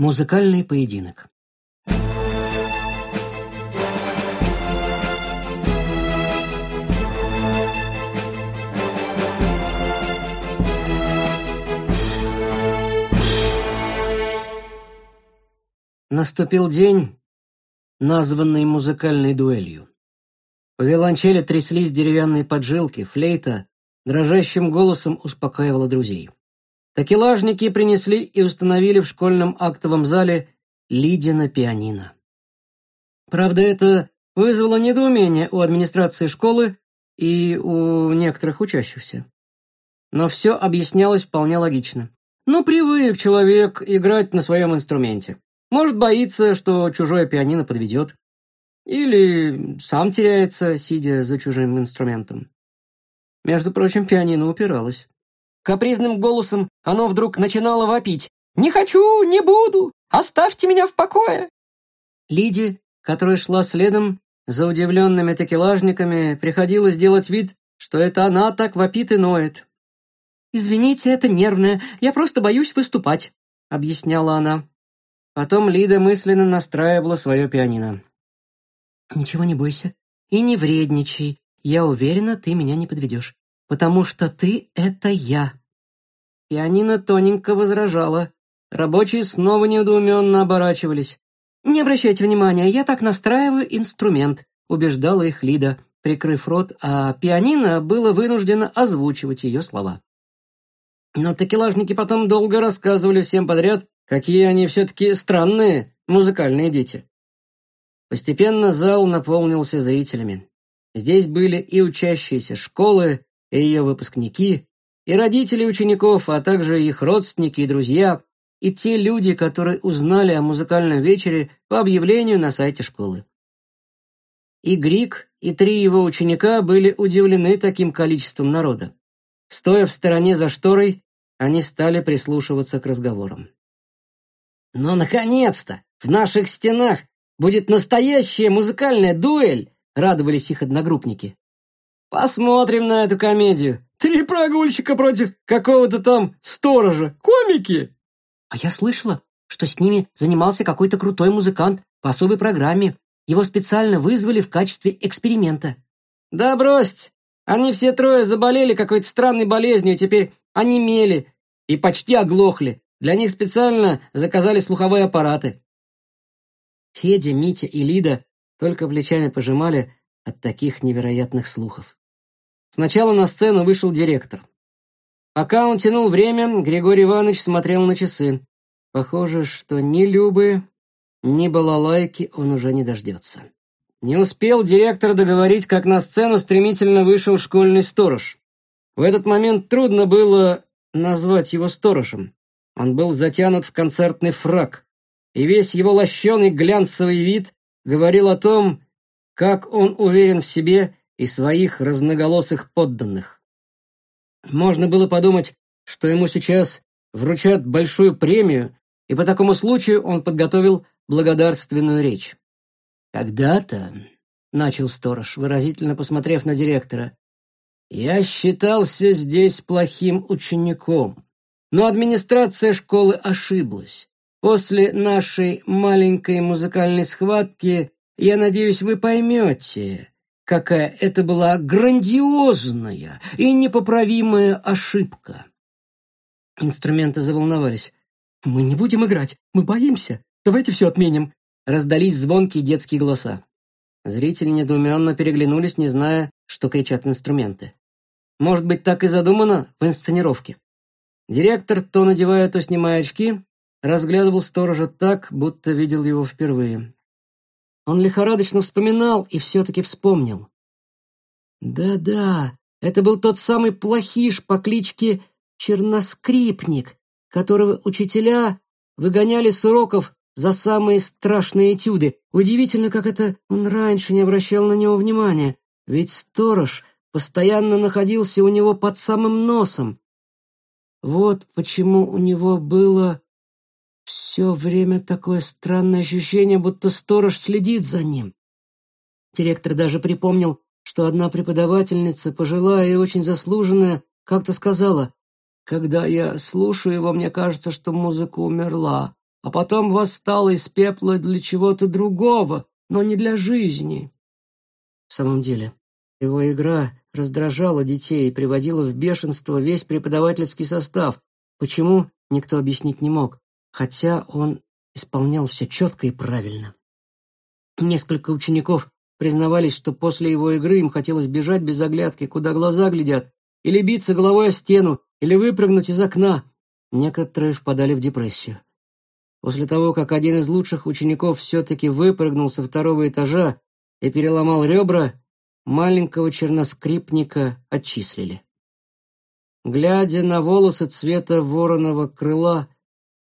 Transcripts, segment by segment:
Музыкальный поединок Наступил день, названный музыкальной дуэлью. По виолончели тряслись деревянные поджилки, флейта дрожащим голосом успокаивала друзей. Такелажники принесли и установили в школьном актовом зале Лидина пианино. Правда, это вызвало недоумение у администрации школы и у некоторых учащихся. Но все объяснялось вполне логично. Ну, привык человек играть на своем инструменте. Может, боится, что чужое пианино подведет. Или сам теряется, сидя за чужим инструментом. Между прочим, пианино упиралось. Капризным голосом оно вдруг начинало вопить. «Не хочу, не буду! Оставьте меня в покое!» Лиде, которая шла следом, за удивленными текелажниками, приходилось делать вид, что это она так вопит и ноет. «Извините, это нервное, я просто боюсь выступать», — объясняла она. Потом Лида мысленно настраивала свое пианино. «Ничего не бойся и не вредничай. Я уверена, ты меня не подведешь потому что ты — это я». Пианино тоненько возражало. Рабочие снова недоуменно оборачивались. «Не обращайте внимания, я так настраиваю инструмент», — убеждала их Лида, прикрыв рот, а пианино было вынуждено озвучивать ее слова. Но такелажники потом долго рассказывали всем подряд, какие они все-таки странные музыкальные дети. Постепенно зал наполнился зрителями. Здесь были и учащиеся школы, и ее выпускники, и родители учеников, а также их родственники и друзья, и те люди, которые узнали о музыкальном вечере по объявлению на сайте школы. И Грик, и три его ученика были удивлены таким количеством народа. Стоя в стороне за шторой, они стали прислушиваться к разговорам. «Но, наконец-то, в наших стенах будет настоящая музыкальная дуэль!» — радовались их одногруппники. Посмотрим на эту комедию. Три прогульщика против какого-то там сторожа. Комики!» «А я слышала, что с ними занимался какой-то крутой музыкант по особой программе. Его специально вызвали в качестве эксперимента». «Да брось! Они все трое заболели какой-то странной болезнью, теперь они мели и почти оглохли. Для них специально заказали слуховые аппараты». Федя, Митя и Лида только плечами пожимали от таких невероятных слухов. Сначала на сцену вышел директор. Пока он тянул время, Григорий Иванович смотрел на часы. Похоже, что ни Любы, ни балалайки он уже не дождется. Не успел директор договорить, как на сцену стремительно вышел школьный сторож. В этот момент трудно было назвать его сторожем. Он был затянут в концертный фраг, и весь его лощеный глянцевый вид говорил о том, как он уверен в себе и своих разноголосых подданных. Можно было подумать, что ему сейчас вручат большую премию, и по такому случаю он подготовил благодарственную речь. «Когда-то», — начал сторож, выразительно посмотрев на директора, «я считался здесь плохим учеником, но администрация школы ошиблась. После нашей маленькой музыкальной схватки, я надеюсь, вы поймете, какая это была грандиозная и непоправимая ошибка. Инструменты заволновались. «Мы не будем играть, мы боимся. Давайте все отменим», — раздались звонкие детские голоса. Зрители недоуменно переглянулись, не зная, что кричат инструменты. Может быть, так и задумано в инсценировке. Директор, то надевая, то снимая очки, разглядывал сторожа так, будто видел его впервые. Он лихорадочно вспоминал и все-таки вспомнил. Да-да, это был тот самый плохиш по кличке Черноскрипник, которого учителя выгоняли с уроков за самые страшные этюды. Удивительно, как это он раньше не обращал на него внимания, ведь сторож постоянно находился у него под самым носом. Вот почему у него было все время такое странное ощущение, будто сторож следит за ним. Директор даже припомнил, что одна преподавательница, пожилая и очень заслуженная, как-то сказала, «Когда я слушаю его, мне кажется, что музыка умерла, а потом восстала из пепла для чего-то другого, но не для жизни». В самом деле, его игра раздражала детей и приводила в бешенство весь преподавательский состав. Почему, никто объяснить не мог хотя он исполнял все четко и правильно. Несколько учеников признавались, что после его игры им хотелось бежать без оглядки, куда глаза глядят, или биться головой о стену, или выпрыгнуть из окна. Некоторые впадали в депрессию. После того, как один из лучших учеников все-таки выпрыгнул со второго этажа и переломал ребра, маленького черноскрипника отчислили. Глядя на волосы цвета вороного крыла,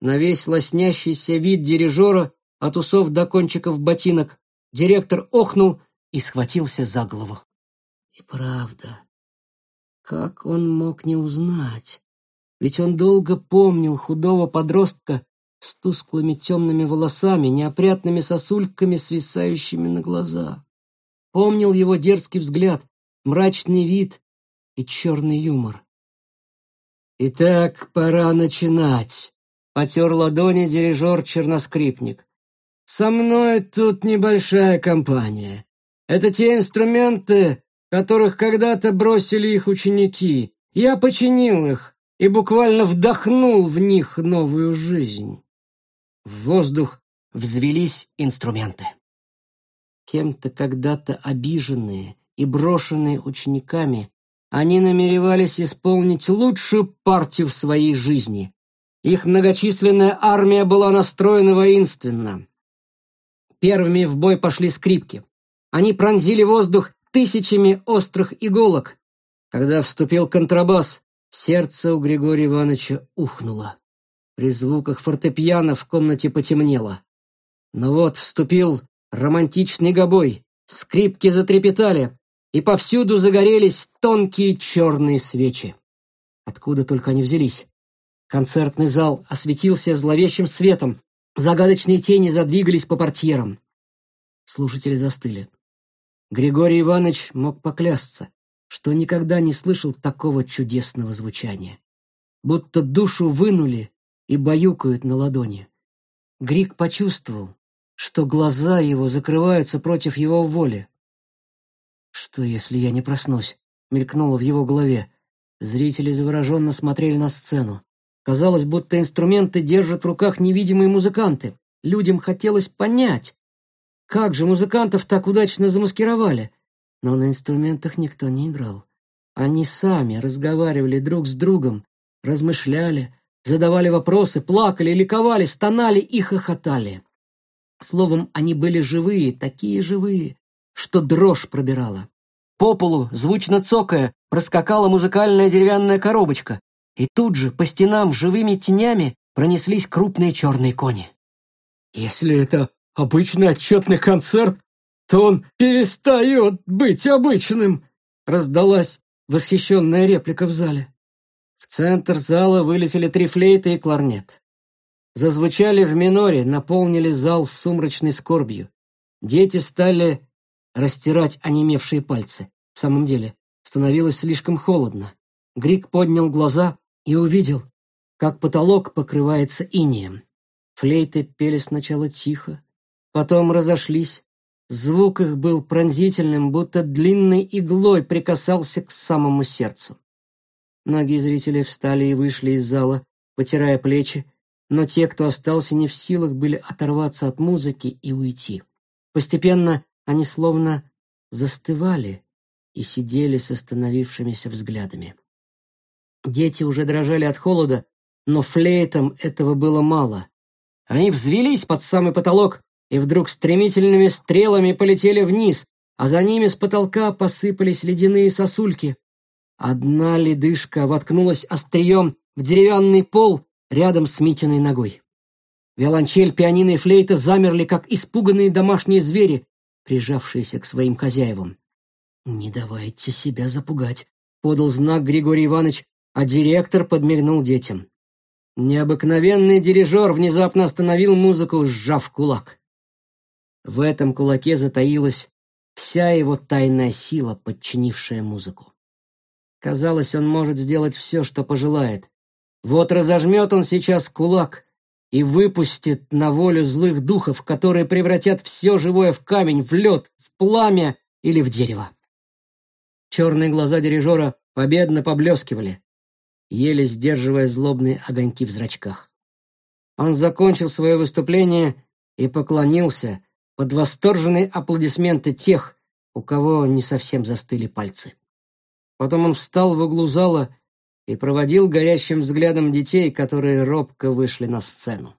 на весь лоснящийся вид дирижера от усов до кончиков ботинок. Директор охнул и схватился за голову. И правда, как он мог не узнать? Ведь он долго помнил худого подростка с тусклыми темными волосами, неопрятными сосульками, свисающими на глаза. Помнил его дерзкий взгляд, мрачный вид и черный юмор. «Итак, пора начинать», потер ладони дирижер черноскрипник. «Со мной тут небольшая компания. Это те инструменты, которых когда-то бросили их ученики. Я починил их и буквально вдохнул в них новую жизнь». В воздух взвелись инструменты. Кем-то когда-то обиженные и брошенные учениками, они намеревались исполнить лучшую партию в своей жизни, их многочисленная армия была настроена воинственно. Первыми в бой пошли скрипки. Они пронзили воздух тысячами острых иголок. Когда вступил контрабас, сердце у Григория Ивановича ухнуло. При звуках фортепиано в комнате потемнело. Но вот вступил романтичный гобой, скрипки затрепетали, и повсюду загорелись тонкие черные свечи. Откуда только они взялись? Концертный зал а осветился зловещим светом. Загадочные тени задвигались по портьерам. Слушатели застыли. Григорий Иванович мог поклясться, что никогда не слышал такого чудесного звучания. Будто душу вынули и баюкают на ладони. Грик почувствовал, что глаза его закрываются против его воли. «Что, если я не проснусь?» — мелькнуло в его голове. Зрители завороженно смотрели на сцену. Казалось, будто инструменты держат в руках невидимые музыканты. Людям хотелось понять, как же музыкантов так удачно замаскировали. Но на инструментах никто не играл. Они сами разговаривали друг с другом, размышляли, задавали вопросы, плакали, ликовали, стонали и хохотали. Словом, они были живые, такие живые, что дрожь пробирала. По полу, звучно цокая, проскакала музыкальная деревянная коробочка, и тут же по стенам живыми тенями пронеслись крупные черные кони. «Если это обычный отчетный концерт, то он перестает быть обычным!» раздалась восхищенная реплика в зале. В центр зала вылетели три флейты и кларнет. Зазвучали в миноре, наполнили зал сумрачной скорбью. Дети стали растирать онемевшие пальцы. В самом деле, становилось слишком холодно. Грик поднял глаза, и увидел, как потолок покрывается инеем. Флейты пели сначала тихо, потом разошлись. Звук их был пронзительным, будто длинной иглой прикасался к самому сердцу. Многие зрители встали и вышли из зала, потирая плечи, но те, кто остался не в силах, были оторваться от музыки и уйти. Постепенно они словно застывали и сидели с остановившимися взглядами. Дети уже дрожали от холода, но флейтам этого было мало. Они взвелись под самый потолок и вдруг стремительными стрелами полетели вниз, а за ними с потолка посыпались ледяные сосульки. Одна ледышка воткнулась острием в деревянный пол рядом с Митиной ногой. Виолончель, пианино и флейта замерли, как испуганные домашние звери, прижавшиеся к своим хозяевам. «Не давайте себя запугать», — подал знак Григорий Иванович, а директор подмигнул детям. Необыкновенный дирижер внезапно остановил музыку, сжав кулак. В этом кулаке затаилась вся его тайная сила, подчинившая музыку. Казалось, он может сделать все, что пожелает. Вот разожмет он сейчас кулак и выпустит на волю злых духов, которые превратят все живое в камень, в лед, в пламя или в дерево. Черные глаза дирижера победно поблескивали еле сдерживая злобные огоньки в зрачках. Он закончил свое выступление и поклонился под восторженные аплодисменты тех, у кого не совсем застыли пальцы. Потом он встал в углу зала и проводил горящим взглядом детей, которые робко вышли на сцену.